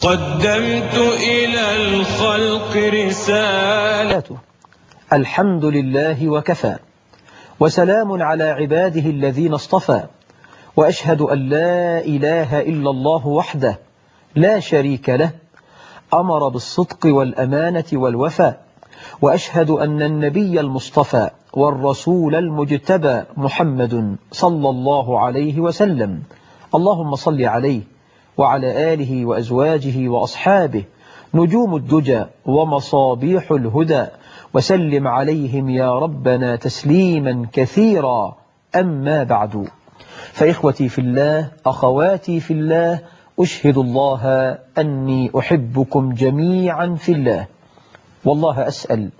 قدمت إلى الخلق رسالة. الحمد لله وكفى وسلام على عباده الذين اصطفى وأشهد أن لا إله إلا الله وحده لا شريك له أمر بالصدق والأمانة والوفاء وأشهد أن النبي المصطفى والرسول المجتبى محمد صلى الله عليه وسلم. اللهم صل عليه وعلى آله وأزواجه وأصحابه. نجوم الدجى ومصابيح الهدى. وسلم عليهم يا ربنا تسليما كثيرا. أما بعد. فإخوتي في الله أخواتي في الله أشهد الله أني أحبكم جميعا في الله. والله أسأل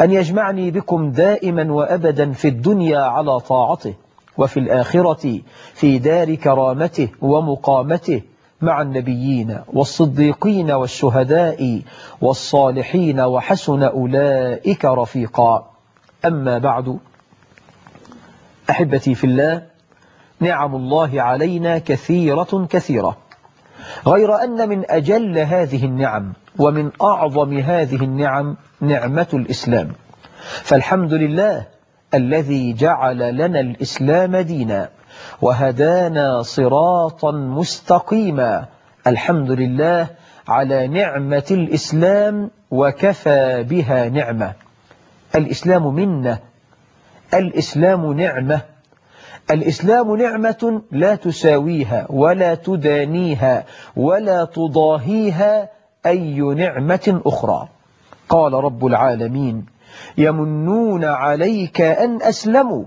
أن يجمعني بكم دائما وأبدا في الدنيا على طاعته وفي الآخرة في دار كرامته ومقامته مع النبيين والصديقين والشهداء والصالحين وحسن أولئك رفيقا. أما بعد أحبتي في الله نعم الله علينا كثيرة كثيرة. غير أن من أجل هذه النعم ومن أعظم هذه النعم نعمة الإسلام. فالحمد لله الذي جعل لنا الإسلام دينا. وهدانا صراطا مستقيما. الحمد لله على نعمة الإسلام وكفى بها نعمة. الإسلام منة الإسلام نعمة. الإسلام نعمة لا تساويها ولا تدانيها ولا تضاهيها أي نعمة أخرى. قال رب العالمين يمنون عليك أن أسلموا.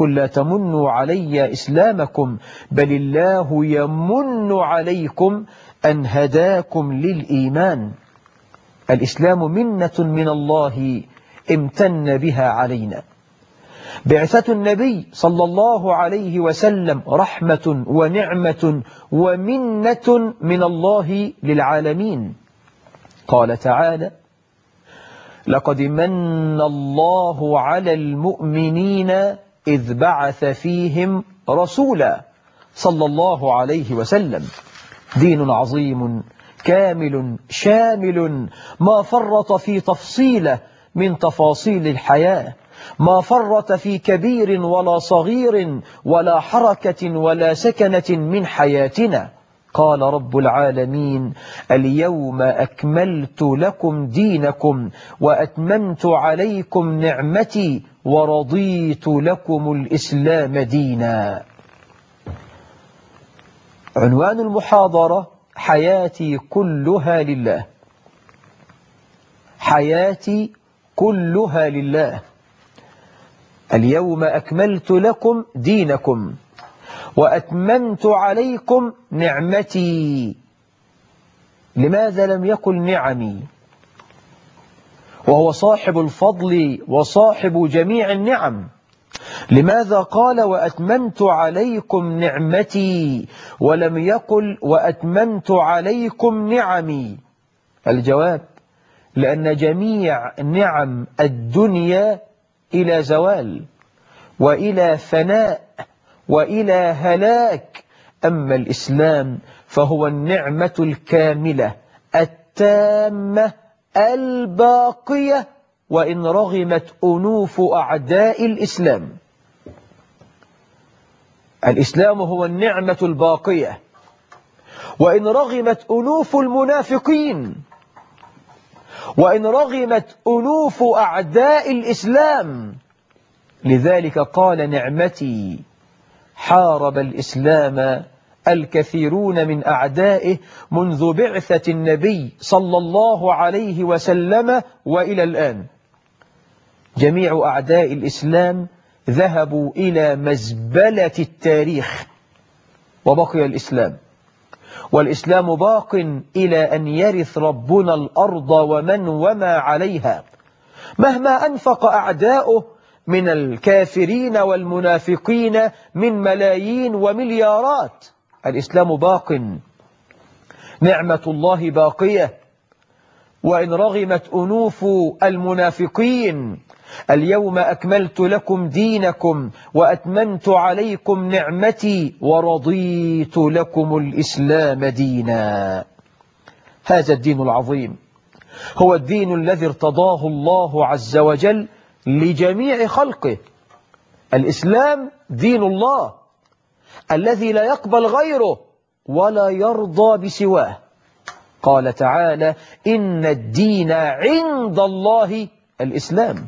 قل لا تمنوا علي إسلامكم بل الله يمن عليكم أن هداكم للإيمان. الإسلام منة من الله امتن بها علينا. بعثة النبي صلى الله عليه وسلم رحمة ونعمة ومنة من الله للعالمين. قال تعالى لقد من الله على المؤمنين إذ بعث فيهم رسولا صلى الله عليه وسلم. دين عظيم كامل شامل. ما فرط في تفصيله من تفاصيل الحياة. ما فرط في كبير ولا صغير ولا حركة ولا سكنة من حياتنا. قال رب العالمين اليوم أكملت لكم دينكم وأتممت عليكم نعمتي ورضيت لكم الإسلام دينا. عنوان المحاضرة حياتي كلها لله. حياتي كلها لله. اليوم أكملت لكم دينكم. وأتممت عليكم نعمتي. لماذا لم يقل نعمي؟ وهو صاحب الفضل وصاحب جميع النعم. لماذا قال وأتممت عليكم نعمتي ولم يقل وأتممت عليكم نعمي؟ الجواب لأن جميع نعم الدنيا إلى زوال وإلى فناء وإلى هلاك أما الإسلام فهو النعمة الكاملة التامة الباقية وإن رغمت أنوف أعداء الإسلام. الإسلام هو النعمة الباقية وإن رغمت أنوف المنافقين وإن رغمت أنوف أعداء الإسلام. لذلك قال نعمتي حارب الإسلام الكثيرون من أعدائه منذ بعثة النبي صلى الله عليه وسلم وإلى الآن. جميع أعداء الإسلام ذهبوا إلى مزبلة التاريخ وبقي الإسلام. والإسلام باق إلى أن يرث ربنا الأرض ومن وما عليها. مهما أنفق أعداؤه من الكافرين والمنافقين من ملايين ومليارات. الإسلام باق. نعمة الله باقية. وإن رغمت أنوف المنافقين اليوم أكملت لكم دينكم وأتممت عليكم نعمتي ورضيت لكم الإسلام دينا. هذا الدين العظيم. هو الدين الذي ارتضاه الله عز وجل لجميع خلقه. الإسلام دين الله. الذي لا يقبل غيره ولا يرضى بسواه. قال تعالى إن الدين عند الله الإسلام.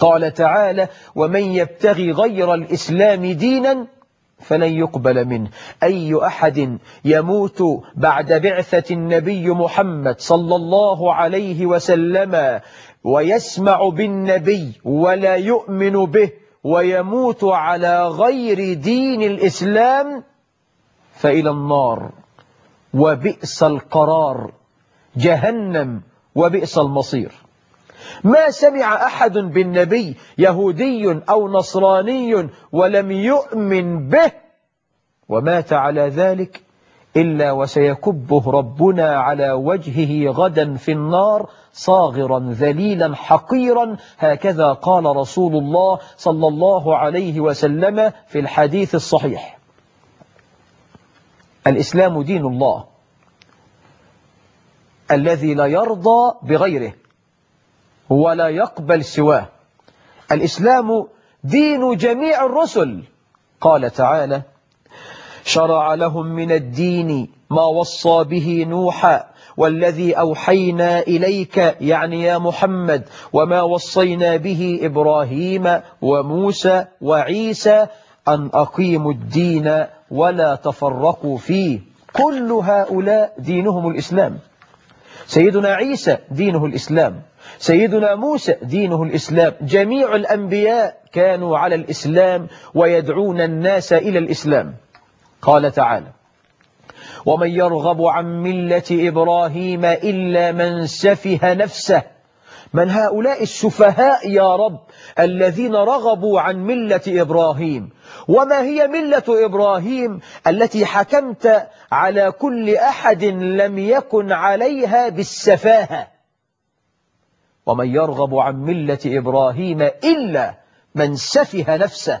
قال تعالى ومن يبتغي غير الإسلام دينا فلن يقبل منه. أي أحد يموت بعد بعثة النبي محمد صلى الله عليه وسلم ويسمع بالنبي ولا يؤمن به ويموت على غير دين الإسلام فإلى النار. وبئس القرار. جهنم. وبئس المصير. ما سمع أحد بالنبي يهودي أو نصراني ولم يؤمن به ومات على ذلك إلا وسيكبه ربنا على وجهه غدا في النار صاغرا ذليلا حقيرا. هكذا قال رسول الله صلى الله عليه وسلم في الحديث الصحيح. الإسلام دين الله الذي لا يرضى بغيره ولا يقبل سواه. الإسلام دين جميع الرسل قال تعالى شرع لهم من الدين ما وصى به نوحا والذي أوحينا إليك يعني يا محمد وما وصينا به إبراهيم وموسى وعيسى أن أقيموا الدين ولا تفرقوا فيه. كل هؤلاء دينهم الإسلام. سيدنا عيسى دينه الإسلام. سيدنا موسى دينه الإسلام. جميع الأنبياء كانوا على الإسلام ويدعون الناس إلى الإسلام. قال تعالى ومن يرغب عن ملة إبراهيم إلا من سفه نفسه من هؤلاء السفهاء يا رب الذين رغبوا عن ملة إبراهيم وما هي ملة إبراهيم التي حكمت على كل أحد لم يكن عليها بالسفاهة ومن يرغب عن ملة إبراهيم إلا من سفه نفسه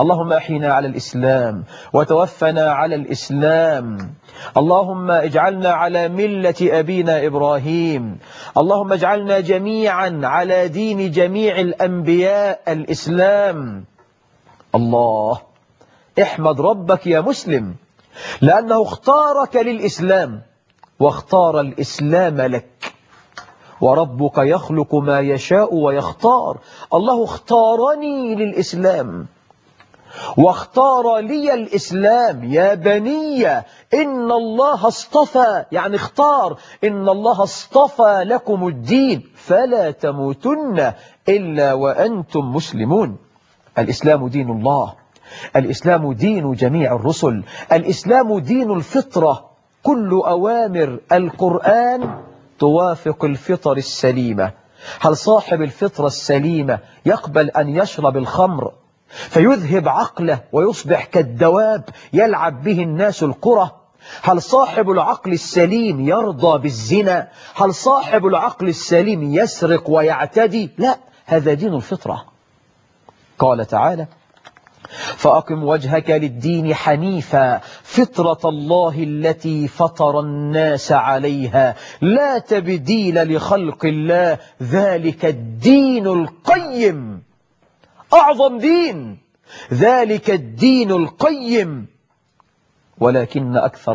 اللهم أحينا على الإسلام وتوفنا على الإسلام. اللهم اجعلنا على ملة أبينا إبراهيم. اللهم اجعلنا جميعا على دين جميع الأنبياء الإسلام. الله احمد ربك يا مسلم. لأنه اختارك للإسلام واختار الإسلام لك. وربك يخلق ما يشاء ويختار. الله اختارني للإسلام. واختار لي الإسلام. يا بني إن الله اصطفى. يعني اختار. إن الله اصطفى لكم الدين. فلا تموتن إلا وأنتم مسلمون. الإسلام دين الله. الإسلام دين جميع الرسل. الإسلام دين الفطرة. كل أوامر القرآن توافق الفطر السليمة. هل صاحب الفطرة السليمة يقبل أن يشرب الخمر؟ فيذهب عقله ويصبح كالدواب يلعب به الناس القرى. هل صاحب العقل السليم يرضى بالزنا؟ هل صاحب العقل السليم يسرق ويعتدي؟ لا هذا دين الفطرة. قال تعالى فأقم وجهك للدين حنيفا فطرة الله التي فطر الناس عليها. لا تبديل لخلق الله ذلك الدين القيم. أعظم دين. ذلك الدين القيم. ولكن أكثر